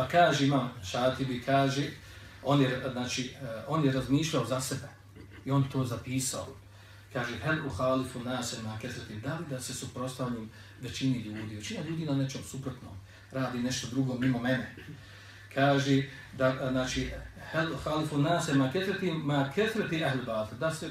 Pa kaže imam Šatibi, kaže, on je, znači, e, on je razmišljao za sebe i on to zapisao. Kaže, hel u halifu nasema kesretim, da li da se suprostavljim većini ljudi, većina ljudi na nečem suprotnom, radi nešto drugo mimo mene. Kaže, da, e, znači, hel u halifu nasema kesretim, ma kesreti ahl batil, da se,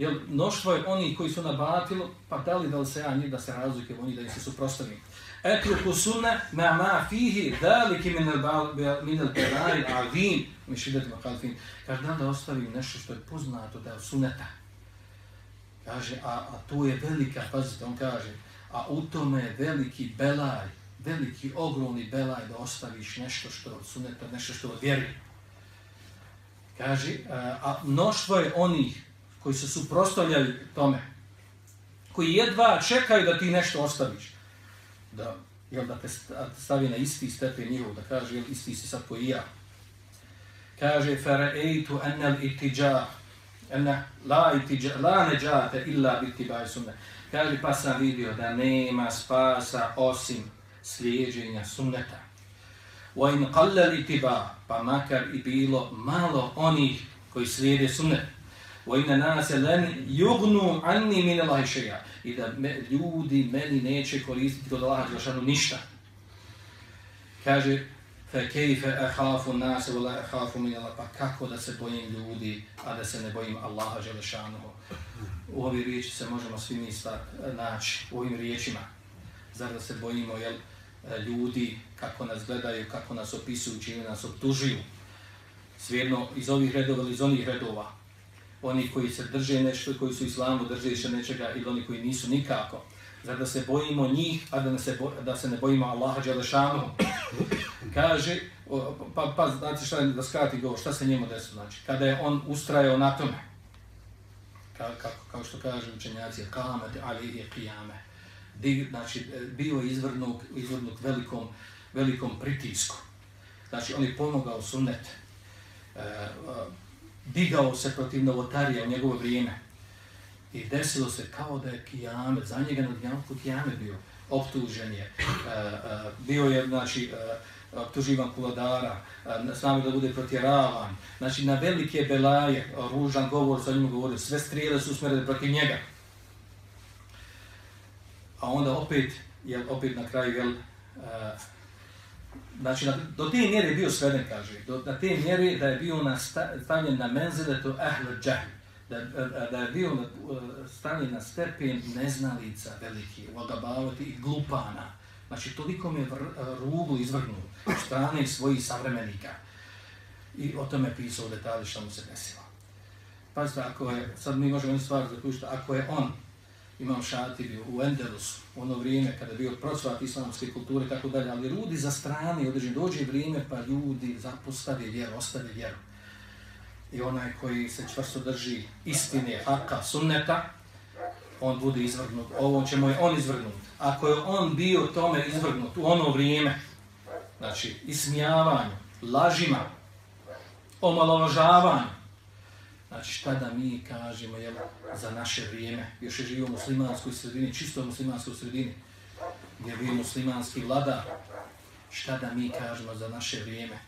jel, mnoštvo je oni koji su na batilu, pa da li da li se ja njih da se razlike oni da im se suprostavim. Etruku sunne ma ma fihi daliki min al-balari al-azim mi šidetima kalfin. Kaže, da da ostavim nešto što je poznato da je suneta. Kaže, a, a to je velika, pazite, on kaže, a u tome je veliki belaj, veliki, ogromni belaj da ostaviš nešto što je od suneta, nešto što je od vjeri. Kaže, a, a mnoštvo je onih koji se suprostavljaju tome, koji jedva čekaju da ti nešto ostaviš da, jel, da te stavi na isti stepen njihov, da kaže, jel, isti si sad koji ja. Kaže, fara'eitu enel itijah, ene, la itijah, la neđate illa biti baj sunne. Kaže, pa sam vidio da nema spasa osim slijeđenja sunneta. Wa in qalla itiba, pa makar i bilo malo onih koji slijede sunnet. Wa inna لَنْ lan yughnu anni min شَيْعَ i da me, ljudi meni neće koristiti kod Allaha Đelšanu ništa. Kaže, فَكَيْفَ أَحَافُ النَّاسَ وَلَا أَحَافُ مِنَ min pa kako da se bojim ljudi, a da se ne bojim Allaha Đelšanu? U ovih riječi se možemo svi mi naći, u ovim riječima. Zar da se bojimo, jel, ljudi, kako nas gledaju, kako nas opisuju, čime nas optužuju. Svjerno iz ovih redova ili iz onih redova, oni koji se drže nešto, koji su islamu, drže še nečega, ili oni koji nisu nikako. Zar da se bojimo njih, a da, se, bo, da se ne bojimo Allaha Đelešanu? Kaže, pa, pa znači šta da skrati govor, šta se njemu desilo? Znači, kada je on ustrajao na tome, ka, kako, kao što kaže učenjaci, kamate, ali je kijame. Di, znači, bio je izvrnuk, izvrnuk velikom, velikom pritisku. Znači, on je pomogao sunnet. E, e digao se protiv novotarija u njegovo vrijeme. I desilo se kao da je kijamet, za njega na dnjavku kijamet bio optužen je. E, e, bio je, znači, e, optuživan kuladara, e, s da bude protjeravan. Znači, na velike belaje, ružan govor sa njim govorio, sve strijele su usmjerene protiv njega. A onda opet, je opet na kraju, jel, e, Znači, na, do te mjere je bio sveden, kaže. Do, na te mjere da je bio na stavljen na menzile to ahlu džahl. Da, da je bio na, stavljen na stepen neznalica veliki, odabavati i glupana. Znači, toliko mi je rugu izvrgnuo strane svojih savremenika. I o tome pisao detalje što mu se desilo. Pazite, ako je, sad mi možemo jednu stvar zaključiti, ako je on imam šatibi u Endelusu, u ono vrijeme kada je bio procvat islamske kulture, tako dalje, ali ljudi za strane, određen dođe vrijeme, pa ljudi zapostave vjeru, ostave vjeru. I onaj koji se čvrsto drži istine, haka, sunneta, on bude izvrgnut. Ovo ćemo je on izvrgnut. Ako je on bio tome izvrgnut u ono vrijeme, znači ismijavanju, lažima, omalovažavanju, Znači šta da mi kažemo jel, za naše vrijeme, još je živio u muslimanskoj sredini, čisto muslimanskoj sredini, gdje je bio muslimanski vlada, šta da mi kažemo za naše vrijeme,